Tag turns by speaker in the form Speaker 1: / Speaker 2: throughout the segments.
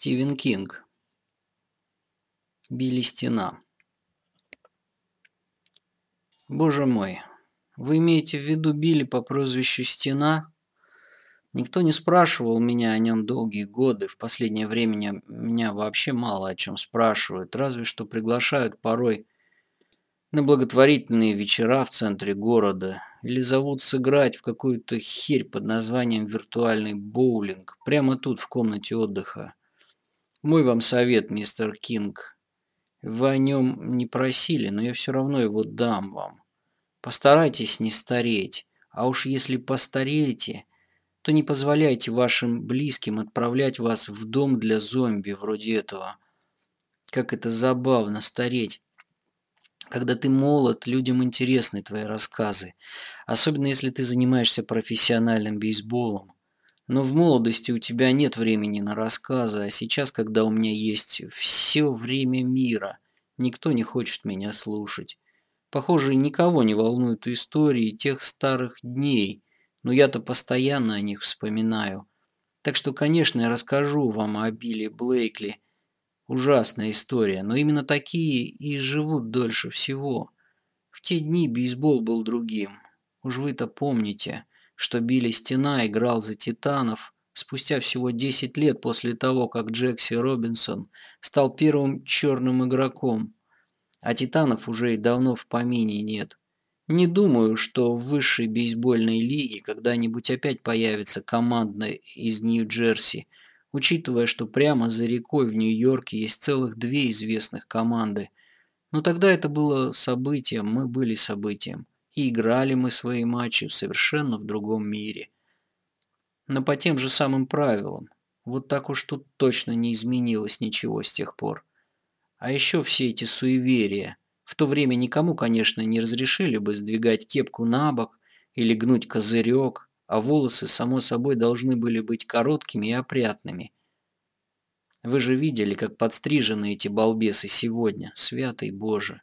Speaker 1: Стивен Кинг. Билли Стена. Боже мой, вы имеете в виду Билли по прозвищу Стена? Никто не спрашивал меня о нем долгие годы. В последнее время меня вообще мало о чем спрашивают, разве что приглашают порой на благотворительные вечера в центре города или зовут сыграть в какую-то херь под названием виртуальный боулинг прямо тут в комнате отдыха. Мой вам совет, мистер Кинг. Вы о нем не просили, но я все равно его дам вам. Постарайтесь не стареть, а уж если постареете, то не позволяйте вашим близким отправлять вас в дом для зомби вроде этого. Как это забавно стареть. Когда ты молод, людям интересны твои рассказы, особенно если ты занимаешься профессиональным бейсболом. Но в молодости у тебя нет времени на рассказы, а сейчас, когда у меня есть все время мира, никто не хочет меня слушать. Похоже, никого не волнуют истории тех старых дней, но я-то постоянно о них вспоминаю. Так что, конечно, я расскажу вам о Билли Блейкли. Ужасная история, но именно такие и живут дольше всего. В те дни бейсбол был другим. Уж вы-то помните, что Билли Стена играл за Титанов спустя всего 10 лет после того, как Джекси Робинсон стал первым черным игроком. А Титанов уже и давно в помине нет. Не думаю, что в высшей бейсбольной лиге когда-нибудь опять появится команда из Нью-Джерси, учитывая, что прямо за рекой в Нью-Йорке есть целых две известных команды. Но тогда это было событием, мы были событием. И играли мы свои матчи совершенно в другом мире. Но по тем же самым правилам. Вот так уж тут точно не изменилось ничего с тех пор. А еще все эти суеверия – в то время никому, конечно, не разрешили бы сдвигать кепку на бок или гнуть козырек, а волосы, само собой, должны были быть короткими и опрятными. Вы же видели, как подстрижены эти балбесы сегодня, святый Боже.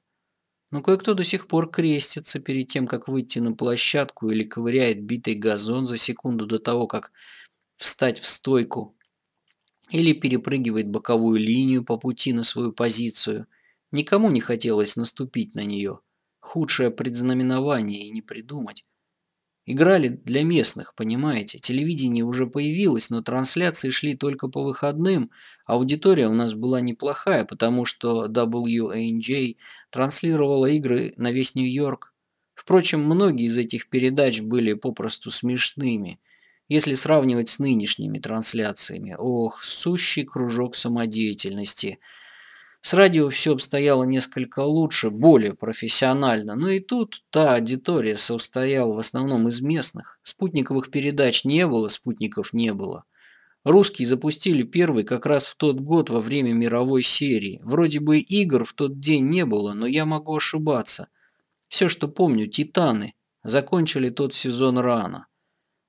Speaker 1: Но кое-кто до сих пор крестится перед тем, как выйти на площадку или ковыряет битый газон за секунду до того, как встать в стойку, или перепрыгивает боковую линию по пути на свою позицию – Никому не хотелось наступить на нее. Худшее предзнаменование и не придумать. Играли для местных, понимаете. Телевидение уже появилось, но трансляции шли только по выходным. Аудитория у нас была неплохая, потому что WANJ транслировала игры на весь Нью-Йорк. Впрочем, многие из этих передач были попросту смешными, если сравнивать с нынешними трансляциями. Ох, сущий кружок самодеятельности – с радио все обстояло несколько лучше, более профессионально, но и тут та аудитория состояла в основном из местных. Спутниковых передач не было, спутников не было. Русские запустили первый как раз в тот год во время мировой серии. Вроде бы игр в тот день не было, но я могу ошибаться. Все, что помню, «Титаны» закончили тот сезон рано.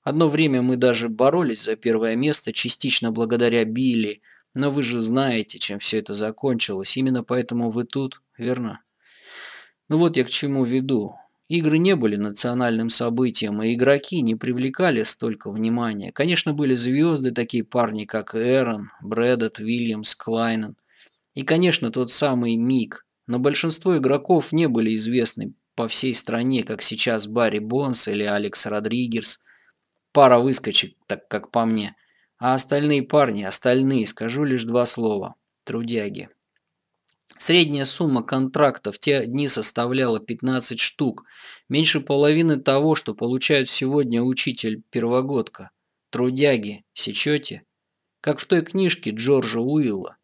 Speaker 1: Одно время мы даже боролись за первое место, частично благодаря Билли, но вы же знаете, чем все это закончилось. Именно поэтому вы тут, верно? Ну вот я к чему веду. Игры не были национальным событием, и игроки не привлекали столько внимания. Конечно, были звезды, такие парни, как Эрон, Брэддет, Вильямс, Клайнен. И, конечно, тот самый Мик. Но большинство игроков не были известны по всей стране, как сейчас Барри Бонс или Алекс Родригерс. Пара выскочек, так как по мне – а остальные парни, остальные, скажу лишь два слова. Трудяги. Средняя сумма контракта в те дни составляла 15 штук, меньше половины того, что получают сегодня учитель-первогодка. Трудяги, сечете? Как в той книжке Джорджа Уилла.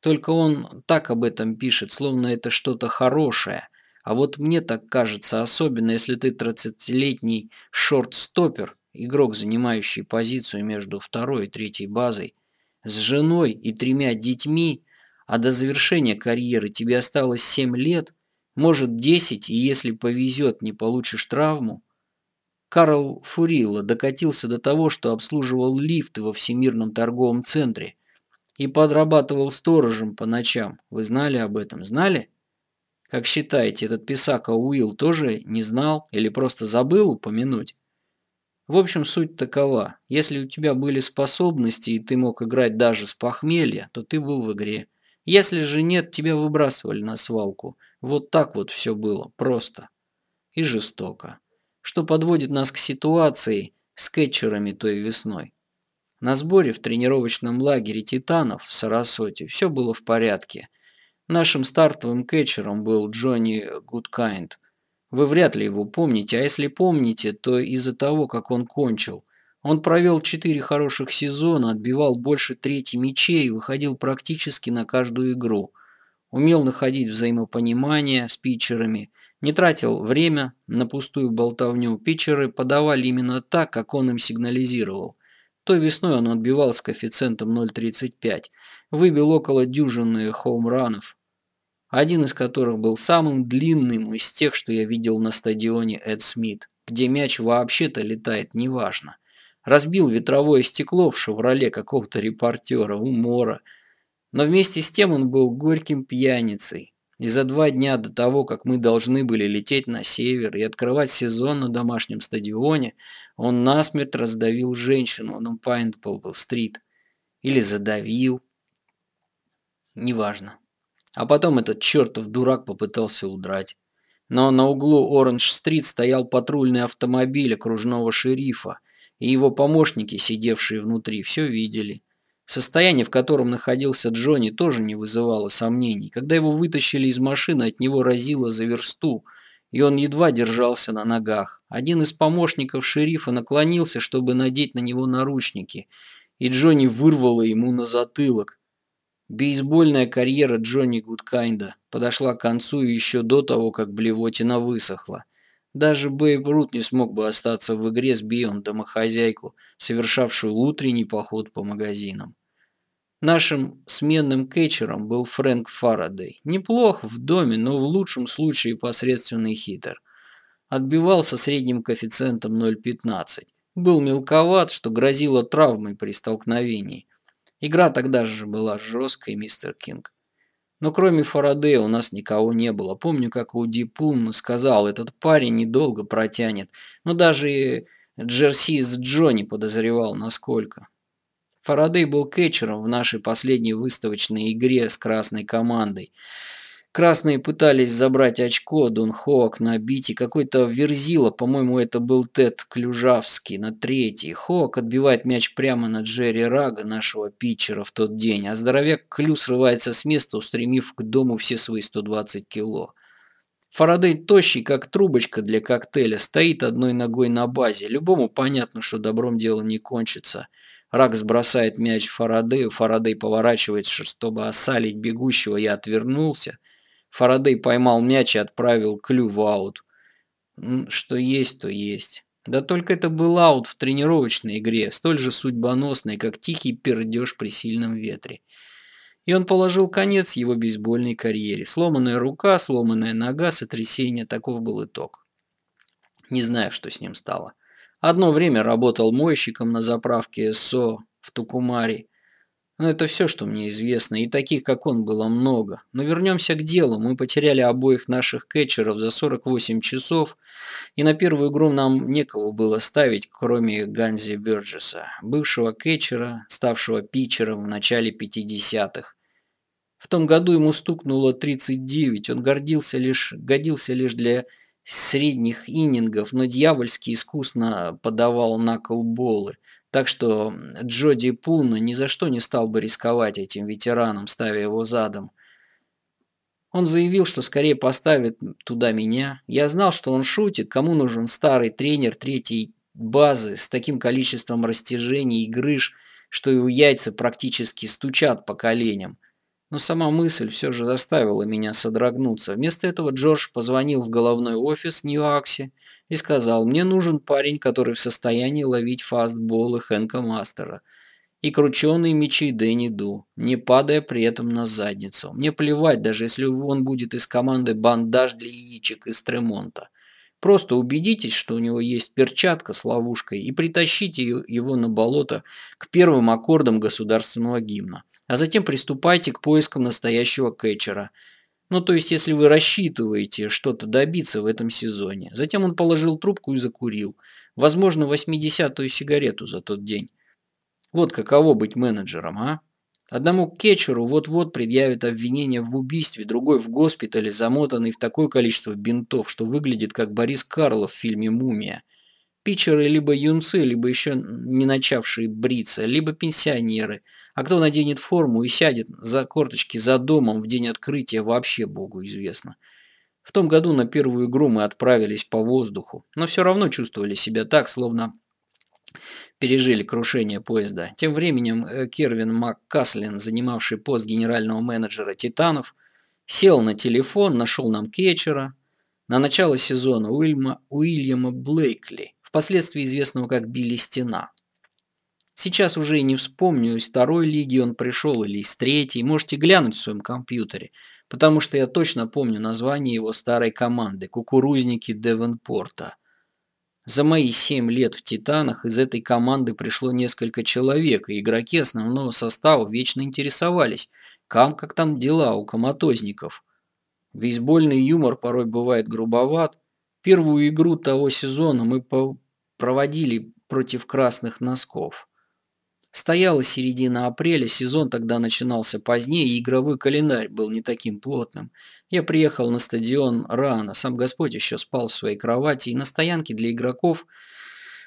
Speaker 1: Только он так об этом пишет, словно это что-то хорошее. А вот мне так кажется, особенно если ты 30-летний шорт-стопер, игрок, занимающий позицию между второй и третьей базой, с женой и тремя детьми, а до завершения карьеры тебе осталось 7 лет, может 10, и если повезет, не получишь травму. Карл Фурилла докатился до того, что обслуживал лифты во Всемирном торговом центре и подрабатывал сторожем по ночам. Вы знали об этом? Знали? Как считаете, этот писака Уилл тоже не знал или просто забыл упомянуть? В общем, суть такова. Если у тебя были способности, и ты мог играть даже с похмелья, то ты был в игре. Если же нет, тебя выбрасывали на свалку. Вот так вот все было. Просто. И жестоко. Что подводит нас к ситуации с кетчерами той весной. На сборе в тренировочном лагере «Титанов» в Сарасоте все было в порядке. Нашим стартовым кетчером был Джонни Гудкайнд. Вы вряд ли его помните, а если помните, то из-за того, как он кончил. Он провел четыре хороших сезона, отбивал больше трети мячей выходил практически на каждую игру. Умел находить взаимопонимание с питчерами, не тратил время на пустую болтовню. Питчеры подавали именно так, как он им сигнализировал. Той весной он отбивал с коэффициентом 0.35, выбил около дюжины хоумранов, один из которых был самым длинным из тех, что я видел на стадионе Эд Смит, где мяч вообще-то летает неважно. Разбил ветровое стекло в «Шевроле» какого-то репортера, умора. Но вместе с тем он был горьким пьяницей. И за два дня до того, как мы должны были лететь на север и открывать сезон на домашнем стадионе, он насмерть раздавил женщину на Пайнтпл-стрит. Или задавил. Неважно. А потом этот чертов дурак попытался удрать. Но на углу Оранж-стрит стоял патрульный автомобиль окружного шерифа, и его помощники, сидевшие внутри, все видели. Состояние, в котором находился Джонни, тоже не вызывало сомнений. Когда его вытащили из машины, от него разило за версту, и он едва держался на ногах. Один из помощников шерифа наклонился, чтобы надеть на него наручники, и Джонни вырвало ему на затылок. Бейсбольная карьера Джонни Гудкайнда подошла к концу еще до того, как блевотина высохла. Даже Бейб Рут не смог бы остаться в игре с Бион домохозяйку, совершавшую утренний поход по магазинам. Нашим сменным кетчером был Фрэнк Фарадей. Неплох в доме, но в лучшем случае посредственный хитер. Отбивал со средним коэффициентом 0,15. Был мелковат, что грозило травмой при столкновении. Игра тогда же была жесткой, мистер Кинг. Но кроме Фарадея у нас никого не было. Помню, как Уди Пум сказал, этот парень недолго протянет. Но даже Джерси с Джонни подозревал, насколько. Фарадей был кетчером в нашей последней выставочной игре с красной командой. Красные пытались забрать очко, Дон Хоак на бите, какой-то верзила, по-моему, это был Тед Клюжавский на третий. Хоак отбивает мяч прямо на Джерри Рага, нашего питчера, в тот день, а здоровяк Клю срывается с места, устремив к дому все свои 120 кило. Фарадей тощий, как трубочка для коктейля, стоит одной ногой на базе. Любому понятно, что добром дело не кончится. Рак бросает мяч Фарадею, Фарадей поворачивается, чтобы осалить бегущего, я отвернулся – Фарадей поймал мяч и отправил Клю в аут. Что есть, то есть. Да только это был аут в тренировочной игре, столь же судьбоносной, как тихий пердеж при сильном ветре. И он положил конец его бейсбольной карьере. Сломанная рука, сломанная нога, сотрясение, таков был итог. Не знаю, что с ним стало. Одно время работал мойщиком на заправке СО в Тукумаре. Но это все, что мне известно, и таких, как он, было много. Но вернемся к делу. Мы потеряли обоих наших кетчеров за 48 часов, и на первую игру нам некого было ставить, кроме Ганзи Бёрджеса, бывшего кетчера, ставшего питчером в начале 50-х. В том году ему стукнуло 39, он гордился лишь, годился лишь для средних иннингов, но дьявольски искусно подавал наклболы – так что Джоди Пуна ни за что не стал бы рисковать этим ветераном, ставя его задом. Он заявил, что скорее поставит туда меня. Я знал, что он шутит, кому нужен старый тренер третьей базы с таким количеством растяжений и грыж, что его яйца практически стучат по коленям. Но сама мысль все же заставила меня содрогнуться. Вместо этого Джордж позвонил в головной офис Ньюакси и сказал, мне нужен парень, который в состоянии ловить фастболы Хэнка Мастера и крученые мечи Дэнни Ду, не падая при этом на задницу. Мне плевать, даже если он будет из команды «Бандаж для яичек» из Тремонта. Просто убедитесь, что у него есть перчатка с ловушкой и притащите его на болото к первым аккордам государственного гимна. А затем приступайте к поискам настоящего кетчера – Ну, то есть, если вы рассчитываете что-то добиться в этом сезоне. Затем он положил трубку и закурил. Возможно, 80-ю сигарету за тот день. Вот каково быть менеджером, а? Одному кетчеру вот-вот предъявят обвинение в убийстве, другой в госпитале, замотанный в такое количество бинтов, что выглядит как Борис Карлов в фильме «Мумия». Питчеры либо юнцы, либо еще не начавшие бриться, либо пенсионеры. А кто наденет форму и сядет за корточки за домом в день открытия, вообще богу известно. В том году на первую игру мы отправились по воздуху, но все равно чувствовали себя так, словно пережили крушение поезда. Тем временем э, Кервин МакКаслин, занимавший пост генерального менеджера «Титанов», сел на телефон, нашел нам кетчера на начало сезона Уильма, Уильяма Блейкли, впоследствии известного как Билли Стена. Сейчас уже и не вспомню, из второй лиги он пришел или из третьей, можете глянуть в своем компьютере, потому что я точно помню название его старой команды – «Кукурузники Девенпорта». За мои семь лет в «Титанах» из этой команды пришло несколько человек, и игроки основного состава вечно интересовались, кам как там дела у коматозников. Бейсбольный юмор порой бывает грубоват. Первую игру того сезона мы проводили против красных носков. Стояла середина апреля, сезон тогда начинался позднее, и игровой календарь был не таким плотным. Я приехал на стадион рано, сам Господь еще спал в своей кровати, и на стоянке для игроков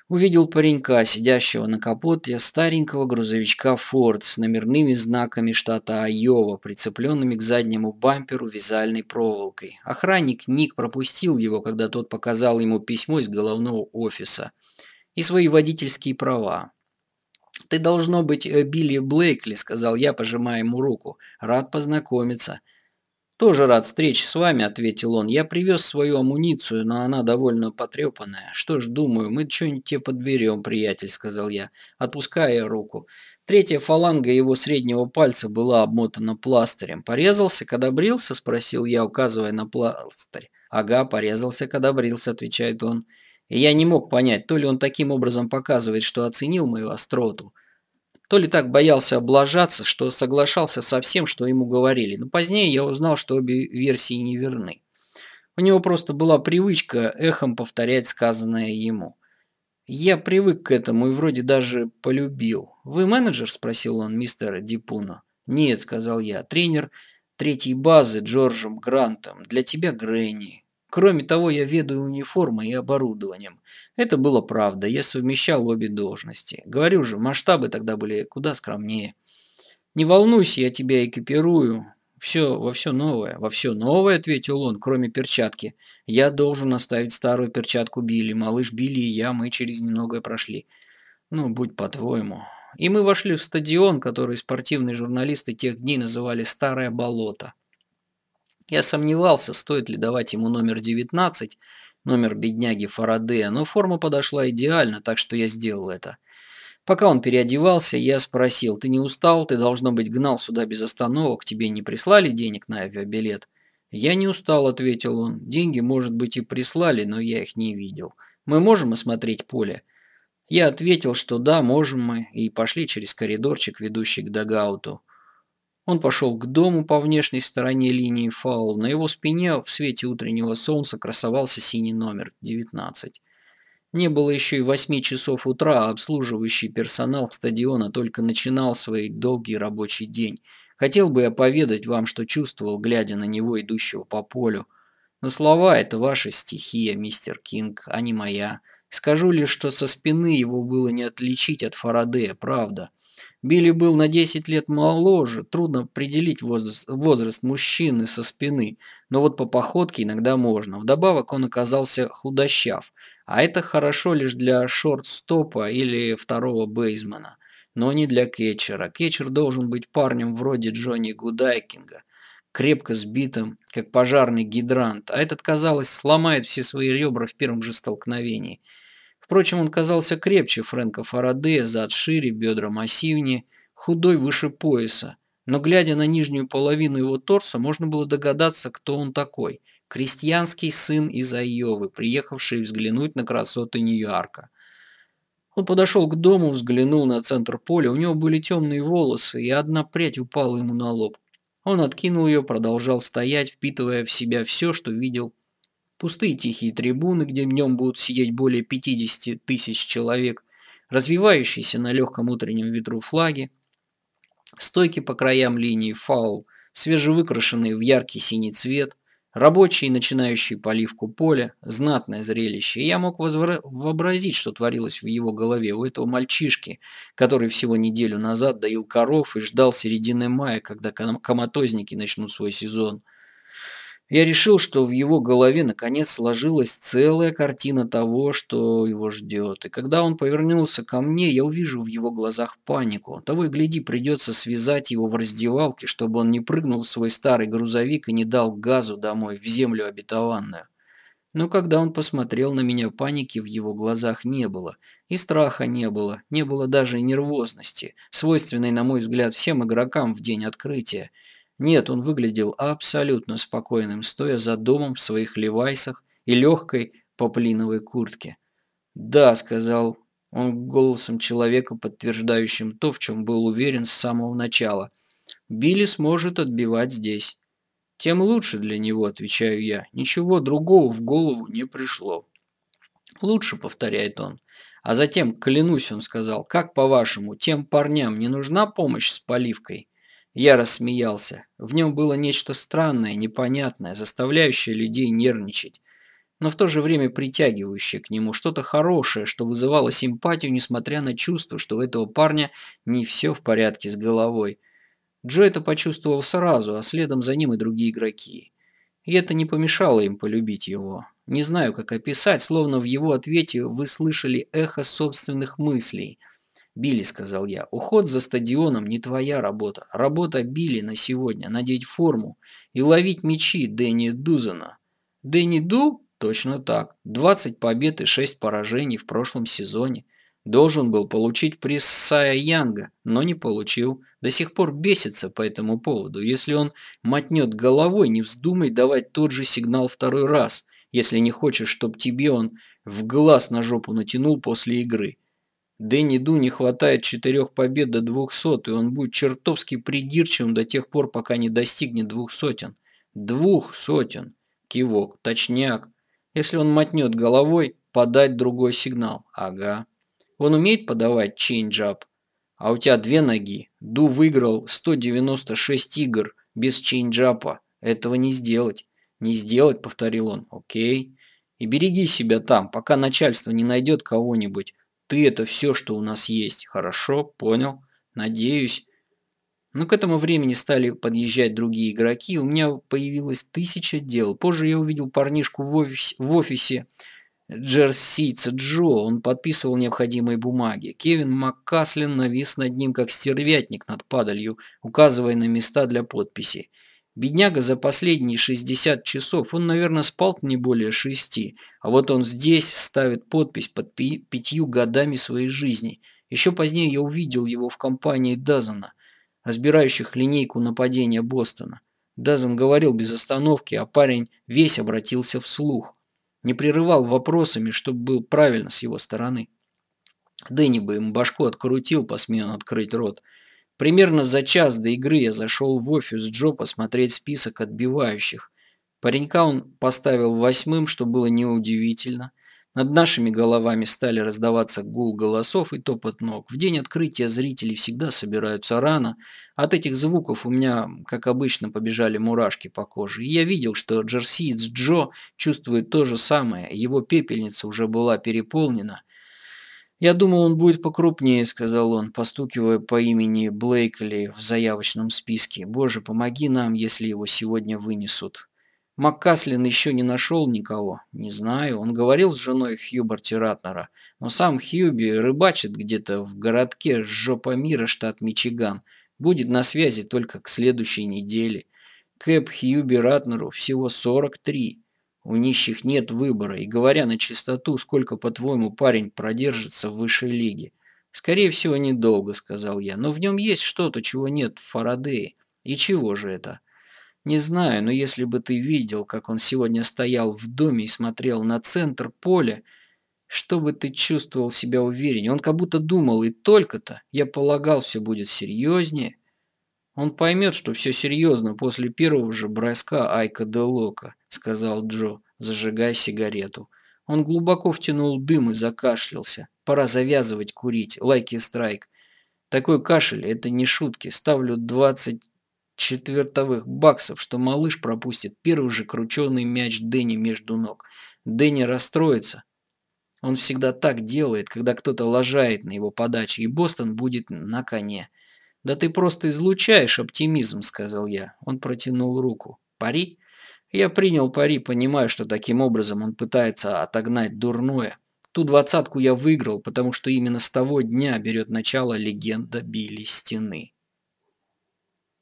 Speaker 1: увидел паренька, сидящего на капоте старенького грузовичка Ford с номерными знаками штата Айова, прицепленными к заднему бамперу вязальной проволокой. Охранник Ник пропустил его, когда тот показал ему письмо из головного офиса и свои водительские права. «Ты должно быть э, Билли Блейкли», — сказал я, пожимая ему руку. «Рад познакомиться». «Тоже рад встрече с вами», — ответил он. «Я привез свою амуницию, но она довольно потрепанная. Что ж, думаю, мы что-нибудь тебе подберем, приятель», — сказал я, отпуская руку. Третья фаланга его среднего пальца была обмотана пластырем. «Порезался, когда брился?» — спросил я, указывая на пластырь. «Ага, порезался, когда брился», — отвечает он. И я не мог понять, то ли он таким образом показывает, что оценил мою остроту, то ли так боялся облажаться, что соглашался со всем, что ему говорили. Но позднее я узнал, что обе версии неверны. У него просто была привычка эхом повторять сказанное ему. Я привык к этому и вроде даже полюбил. «Вы менеджер?» – спросил он мистера Дипуна. «Нет», – сказал я, – «тренер третьей базы Джорджем Грантом. Для тебя Грэнни. Кроме того, я ведаю униформой и оборудованием. Это было правда, я совмещал обе должности. Говорю же, масштабы тогда были куда скромнее. Не волнуйся, я тебя экипирую. Все, во все новое. Во все новое, ответил он, кроме перчатки. Я должен оставить старую перчатку Билли. Малыш Билли и я, мы через немногое прошли. Ну, будь по-твоему. И мы вошли в стадион, который спортивные журналисты тех дней называли «Старое болото». Я сомневался, стоит ли давать ему номер 19, номер бедняги Фарадея, но форма подошла идеально, так что я сделал это. Пока он переодевался, я спросил, ты не устал? Ты, должно быть, гнал сюда без остановок, тебе не прислали денег на авиабилет? Я не устал, ответил он. Деньги, может быть, и прислали, но я их не видел. Мы можем осмотреть поле? Я ответил, что да, можем мы, и пошли через коридорчик, ведущий к дагауту. Он пошел к дому по внешней стороне линии фаул. На его спине в свете утреннего солнца красовался синий номер 19. Не было еще и восьми часов утра, а обслуживающий персонал стадиона только начинал свой долгий рабочий день. Хотел бы я поведать вам, что чувствовал, глядя на него, идущего по полю. Но слова – это ваша стихия, мистер Кинг, а не моя. Скажу лишь, что со спины его было не отличить от Фарадея, правда. Билли был на 10 лет моложе, трудно определить возраст, возраст мужчины со спины, но вот по походке иногда можно. Вдобавок он оказался худощав, а это хорошо лишь для шорт-стопа или второго бейсмена, но не для кетчера. Кетчер должен быть парнем вроде Джонни Гудайкинга, крепко сбитым, как пожарный гидрант, а этот, казалось, сломает все свои ребра в первом же столкновении – Впрочем, он казался крепче Фрэнка Фарадея, зад шире, бедра массивнее, худой выше пояса. Но глядя на нижнюю половину его торса, можно было догадаться, кто он такой. Крестьянский сын из Айовы, приехавший взглянуть на красоты Нью-Йорка. Он подошел к дому, взглянул на центр поля. У него были темные волосы, и одна прядь упала ему на лоб. Он откинул ее, продолжал стоять, впитывая в себя все, что видел. Пустые тихие трибуны, где в нем будут сидеть более 50 тысяч человек, развивающиеся на легком утреннем ветру флаги, стойки по краям линии фаул, свежевыкрашенные в яркий синий цвет, рабочие, начинающие поливку поля, знатное зрелище. И я мог вообразить, что творилось в его голове у этого мальчишки, который всего неделю назад доил коров и ждал середины мая, когда коматозники начнут свой сезон – я решил, что в его голове наконец сложилась целая картина того, что его ждет. И когда он повернулся ко мне, я увижу в его глазах панику. Того и гляди, придется связать его в раздевалке, чтобы он не прыгнул в свой старый грузовик и не дал газу домой, в землю обетованную. Но когда он посмотрел на меня, паники в его глазах не было. И страха не было, не было даже нервозности, свойственной, на мой взгляд, всем игрокам в день открытия. Нет, он выглядел абсолютно спокойным, стоя за домом в своих левайсах и легкой поплиновой куртке. «Да», — сказал он голосом человека, подтверждающим то, в чем был уверен с самого начала. «Билли сможет отбивать здесь». «Тем лучше для него», — отвечаю я. «Ничего другого в голову не пришло». «Лучше», — повторяет он. А затем, клянусь, он сказал, «как по-вашему, тем парням не нужна помощь с поливкой?» Я рассмеялся. В нем было нечто странное, непонятное, заставляющее людей нервничать, но в то же время притягивающее к нему что-то хорошее, что вызывало симпатию, несмотря на чувство, что у этого парня не все в порядке с головой. Джо это почувствовал сразу, а следом за ним и другие игроки. И это не помешало им полюбить его. Не знаю, как описать, словно в его ответе вы слышали эхо собственных мыслей – «Билли», — сказал я, — «уход за стадионом не твоя работа. Работа Билли на сегодня — надеть форму и ловить мячи Дэнни Дузена». «Дэнни Ду?» Точно так. 20 побед и 6 поражений в прошлом сезоне. Должен был получить приз Сая Янга, но не получил. До сих пор бесится по этому поводу. Если он мотнет головой, не вздумай давать тот же сигнал второй раз, если не хочешь, чтобы тебе он в глаз на жопу натянул после игры. Дэнни Ду не хватает четырех побед до двухсот, и он будет чертовски придирчивым до тех пор, пока не достигнет двух сотен. Двух сотен. Кивок. Точняк. Если он мотнет головой, подать другой сигнал. Ага. Он умеет подавать чейнджап. А у тебя две ноги. Ду выиграл 196 игр без чейнджапа. Этого не сделать. Не сделать, повторил он. Окей. И береги себя там, пока начальство не найдет кого-нибудь, ты – это все, что у нас есть. Хорошо, понял. Надеюсь. Но к этому времени стали подъезжать другие игроки, у меня появилось тысяча дел. Позже я увидел парнишку в офисе, в офисе Джерсица Джо, он подписывал необходимые бумаги. Кевин Маккаслин навис над ним, как стервятник над падалью, указывая на места для подписи. Бедняга за последние 60 часов, он, наверное, спал не более шести, а вот он здесь ставит подпись под пятью годами своей жизни. Еще позднее я увидел его в компании Дазана, разбирающих линейку нападения Бостона. Дазан говорил без остановки, а парень весь обратился вслух. Не прерывал вопросами, чтобы был правильно с его стороны. Дэнни бы ему башку открутил, посмеян открыть рот – Примерно за час до игры я зашел в офис Джо посмотреть список отбивающих. Паренька он поставил восьмым, что было неудивительно. Над нашими головами стали раздаваться гул голосов и топот ног. В день открытия зрители всегда собираются рано. От этих звуков у меня, как обычно, побежали мурашки по коже. И я видел, что джерсиец Джо чувствует то же самое. Его пепельница уже была переполнена. «Я думал, он будет покрупнее», — сказал он, постукивая по имени Блейкли в заявочном списке. «Боже, помоги нам, если его сегодня вынесут». Маккаслин еще не нашел никого. Не знаю, он говорил с женой Хьюберти Ратнера, но сам Хьюби рыбачит где-то в городке Жопа Мира, штат Мичиган. Будет на связи только к следующей неделе. Кэп Хьюби Ратнеру всего 43. У нищих нет выбора, и говоря на чистоту, сколько, по-твоему, парень продержится в высшей лиге? Скорее всего, недолго, сказал я, но в нем есть что-то, чего нет в Фарадее. И чего же это? Не знаю, но если бы ты видел, как он сегодня стоял в доме и смотрел на центр поля, чтобы ты чувствовал себя увереннее. Он как будто думал, и только-то, я полагал, все будет серьезнее. Он поймет, что все серьезно после первого же броска Айка де Лока, сказал Джо, зажигая сигарету. Он глубоко втянул дым и закашлялся. Пора завязывать курить. Лайки страйк. Такой кашель – это не шутки. Ставлю 20 четвертовых баксов, что малыш пропустит первый же крученый мяч Дэнни между ног. Дэнни расстроится. Он всегда так делает, когда кто-то лажает на его подаче, и Бостон будет на коне. «Да ты просто излучаешь оптимизм», — сказал я. Он протянул руку. «Пари?» Я принял пари, понимая, что таким образом он пытается отогнать дурное. Ту двадцатку я выиграл, потому что именно с того дня берет начало легенда Билли Стены.